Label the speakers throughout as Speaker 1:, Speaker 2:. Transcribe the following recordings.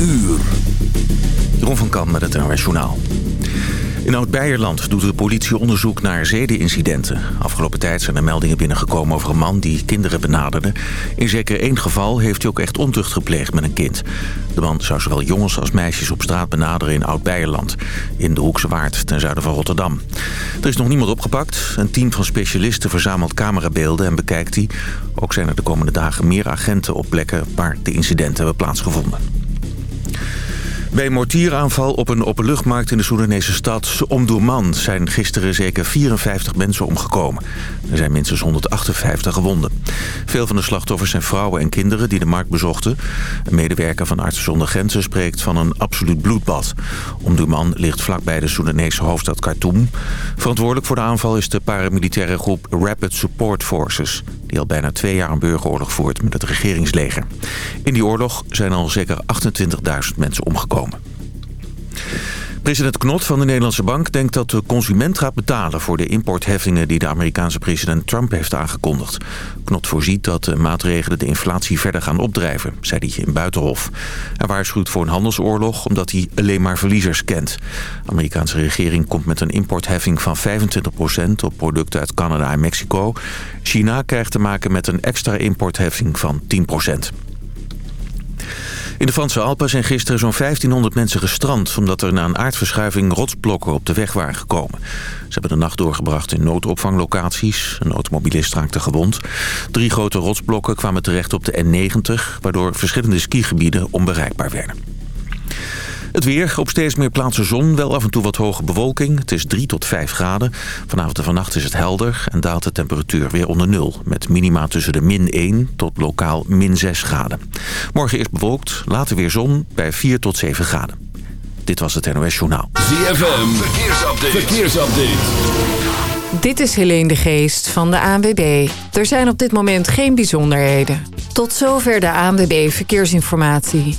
Speaker 1: uur. Jeroen van Kam met het NOS Journaal. In Oud-Beierland doet de politie onderzoek naar zedenincidenten. Afgelopen tijd zijn er meldingen binnengekomen over een man die kinderen benaderde. In zeker één geval heeft hij ook echt ontucht gepleegd met een kind. De man zou zowel jongens als meisjes op straat benaderen in Oud-Beierland. In de Hoekse Waard, ten zuiden van Rotterdam. Er is nog niemand opgepakt. Een team van specialisten verzamelt camerabeelden en bekijkt die. Ook zijn er de komende dagen meer agenten op plekken waar de incidenten hebben plaatsgevonden. Bij een mortieraanval op een openluchtmarkt in de Soedanese stad Omdurman zijn gisteren zeker 54 mensen omgekomen. Er zijn minstens 158 gewonden. Veel van de slachtoffers zijn vrouwen en kinderen die de markt bezochten. Een medewerker van Artsen zonder Grenzen spreekt van een absoluut bloedbad. Omdurman ligt vlakbij de Soedanese hoofdstad Khartoum. Verantwoordelijk voor de aanval is de paramilitaire groep Rapid Support Forces... die al bijna twee jaar een burgeroorlog voert met het regeringsleger. In die oorlog zijn al zeker 28.000 mensen omgekomen. President Knot van de Nederlandse Bank denkt dat de consument gaat betalen... voor de importheffingen die de Amerikaanse president Trump heeft aangekondigd. Knot voorziet dat de maatregelen de inflatie verder gaan opdrijven, zei hij in Buitenhof. Hij waarschuwt voor een handelsoorlog omdat hij alleen maar verliezers kent. De Amerikaanse regering komt met een importheffing van 25% op producten uit Canada en Mexico. China krijgt te maken met een extra importheffing van 10%. In de Franse Alpen zijn gisteren zo'n 1500 mensen gestrand... omdat er na een aardverschuiving rotsblokken op de weg waren gekomen. Ze hebben de nacht doorgebracht in noodopvanglocaties. Een automobilist raakte gewond. Drie grote rotsblokken kwamen terecht op de N90... waardoor verschillende skigebieden onbereikbaar werden. Het weer, op steeds meer plaatsen zon, wel af en toe wat hoge bewolking. Het is 3 tot 5 graden. Vanavond en vannacht is het helder en daalt de temperatuur weer onder nul. Met minima tussen de min 1 tot lokaal min 6 graden. Morgen is bewolkt, later weer zon bij 4 tot 7 graden. Dit was het NOS Journaal.
Speaker 2: ZFM, verkeersupdate. verkeersupdate.
Speaker 3: Dit is Helene de Geest van de ANWB. Er zijn op dit moment geen bijzonderheden. Tot zover de ANWB Verkeersinformatie.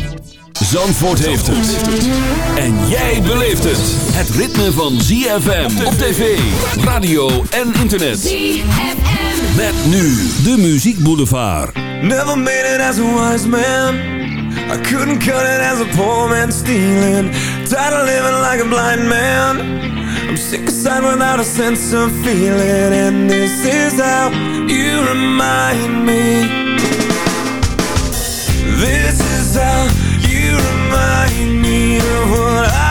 Speaker 2: Zandvoort heeft het. En jij beleeft het. Het ritme van ZFM op tv, radio en internet. ZFM. Met nu de Muziek Boulevard.
Speaker 4: Never made it as a wise man. I couldn't cut it as a poor man stealing. Tired of living like a blind man. I'm sick aside without a sense of feeling. And this is how you remind me. This is how you remind me of what I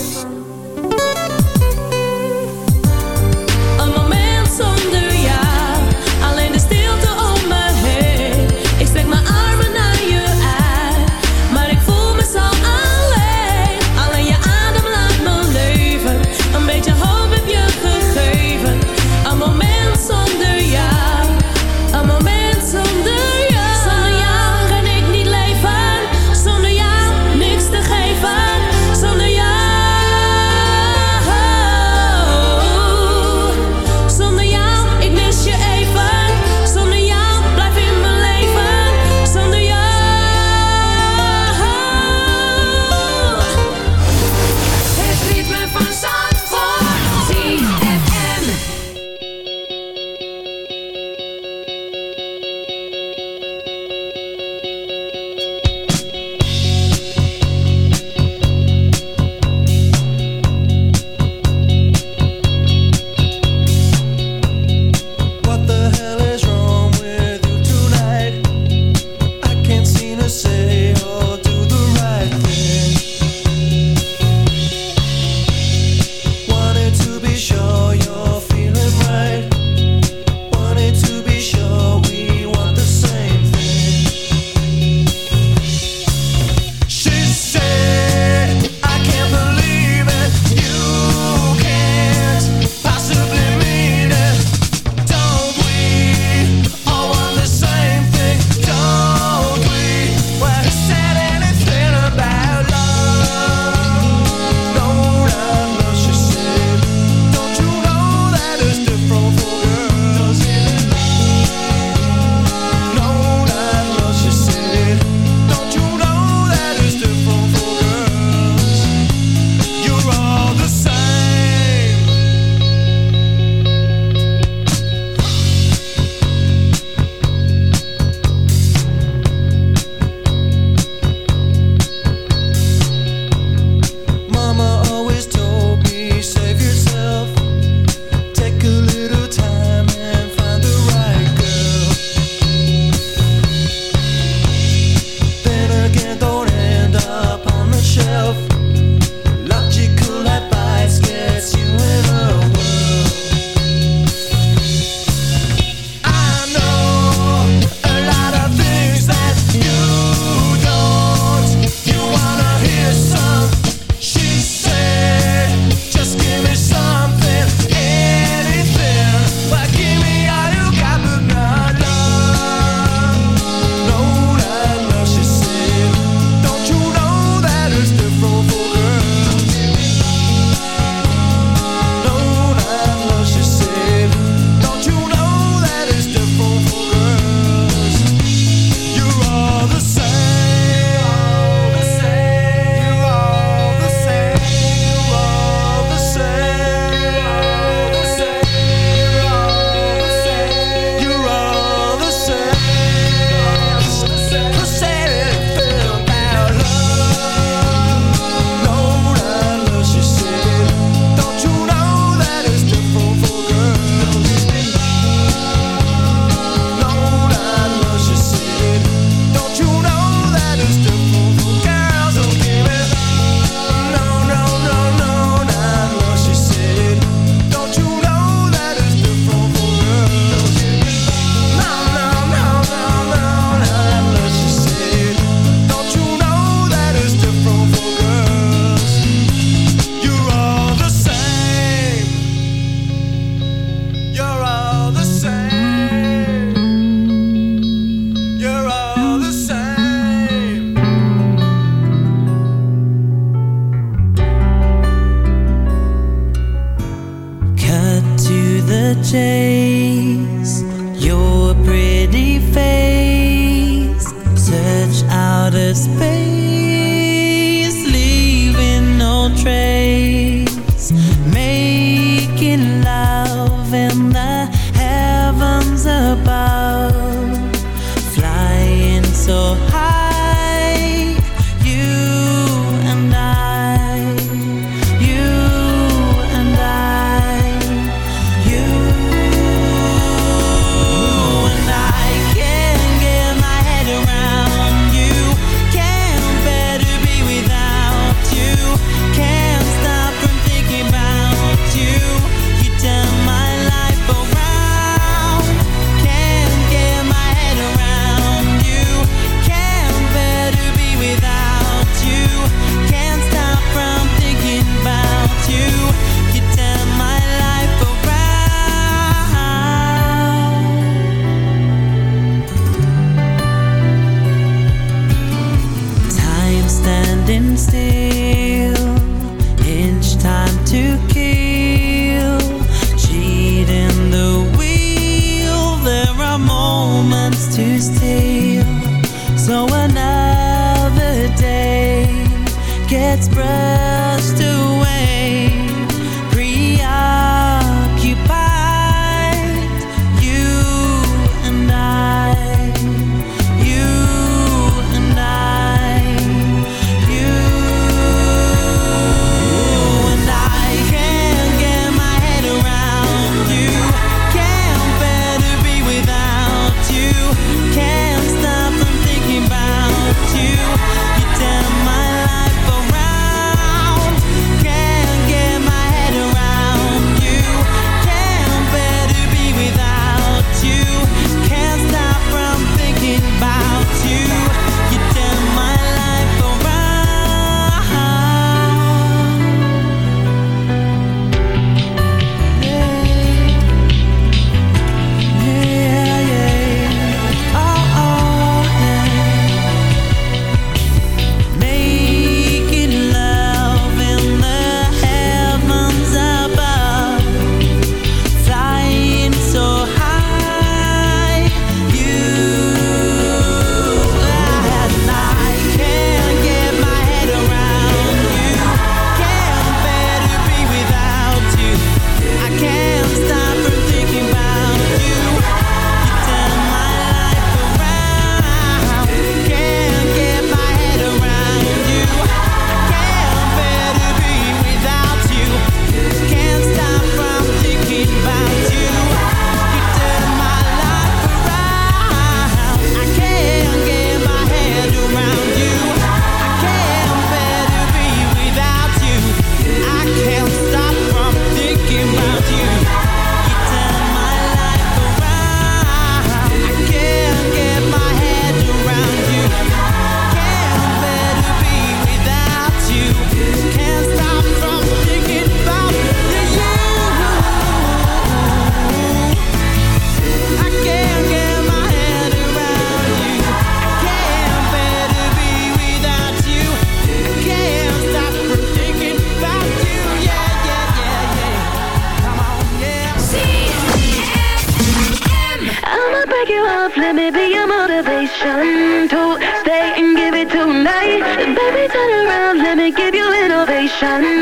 Speaker 2: shining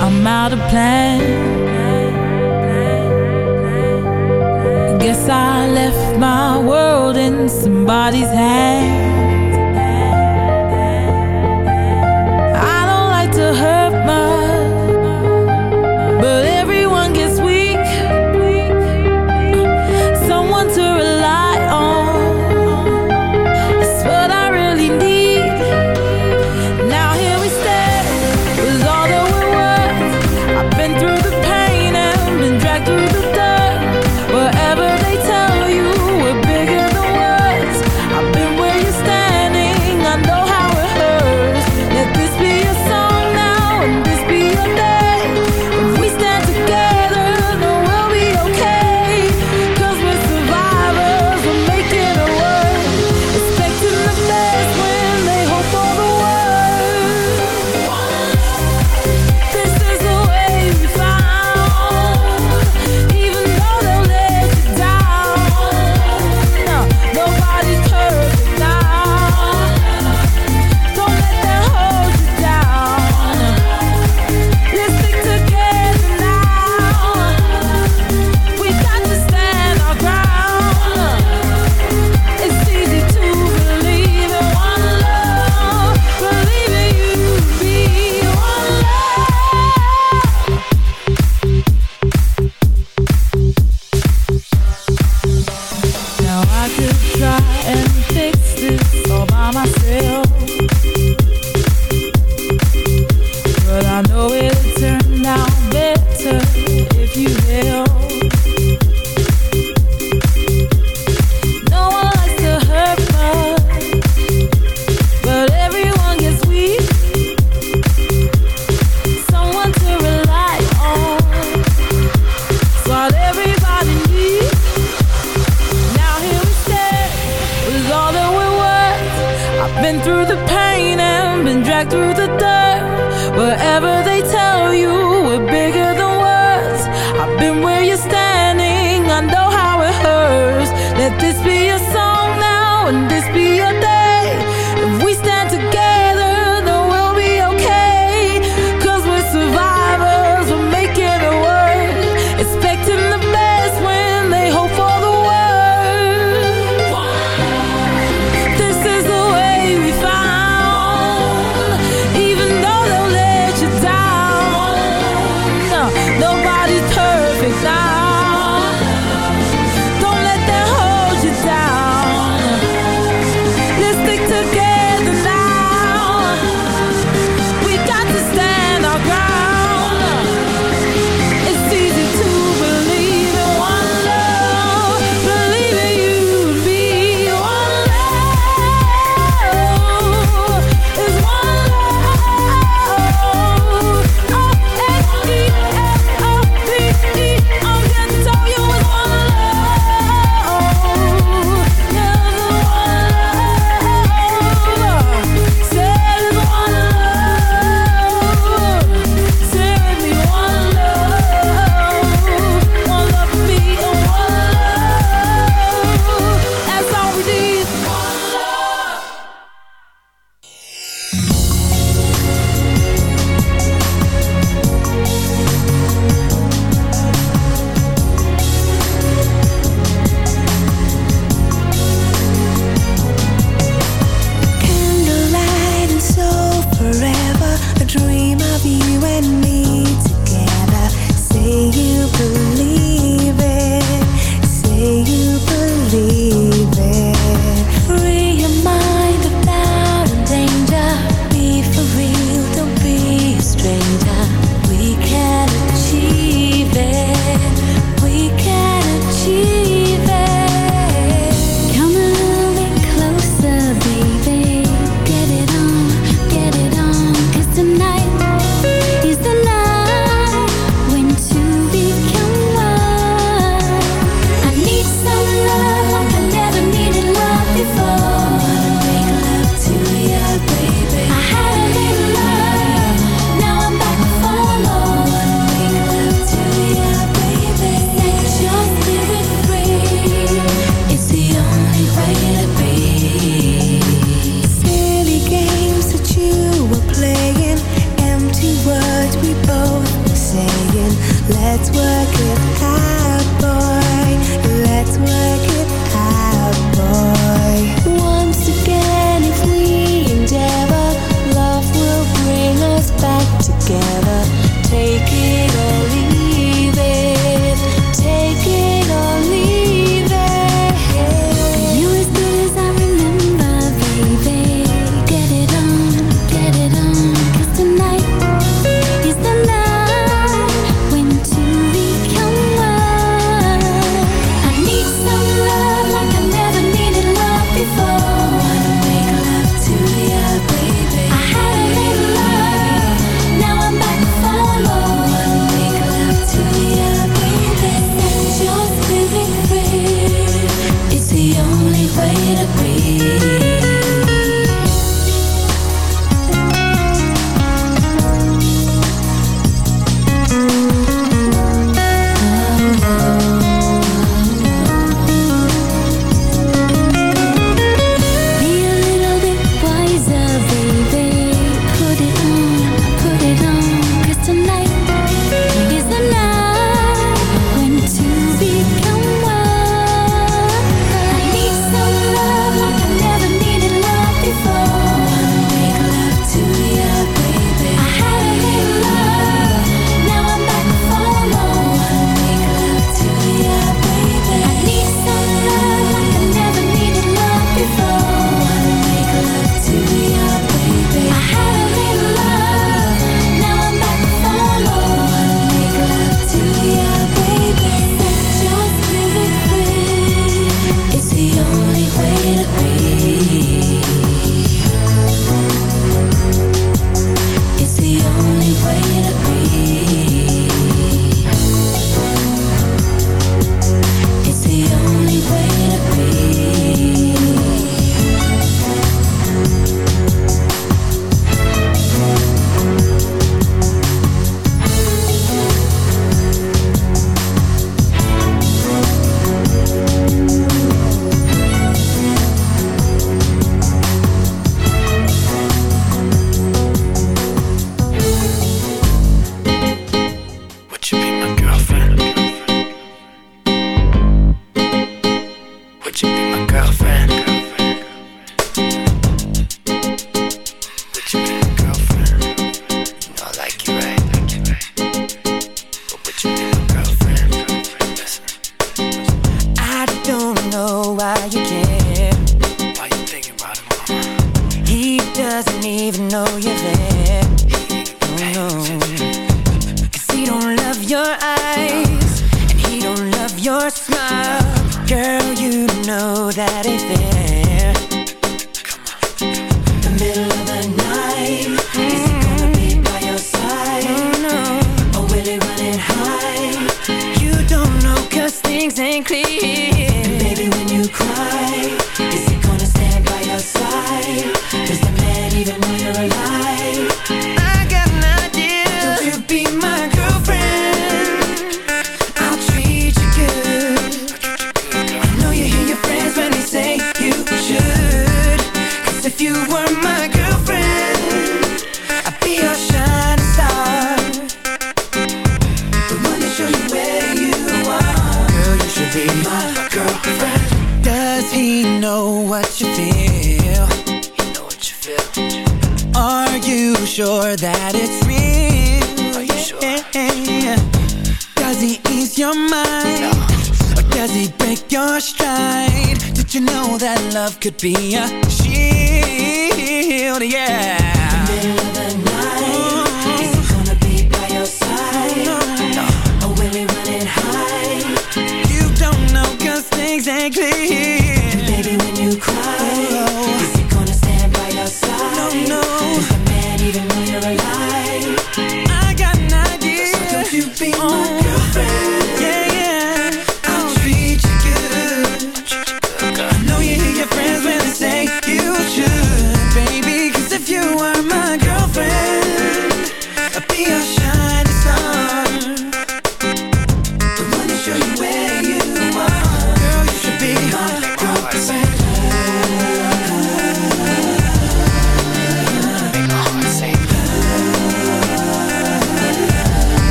Speaker 2: I'm out of plan. Guess I left my world in somebody's
Speaker 5: hand.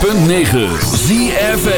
Speaker 2: 106.9 ZFM.